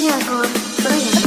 今晚给我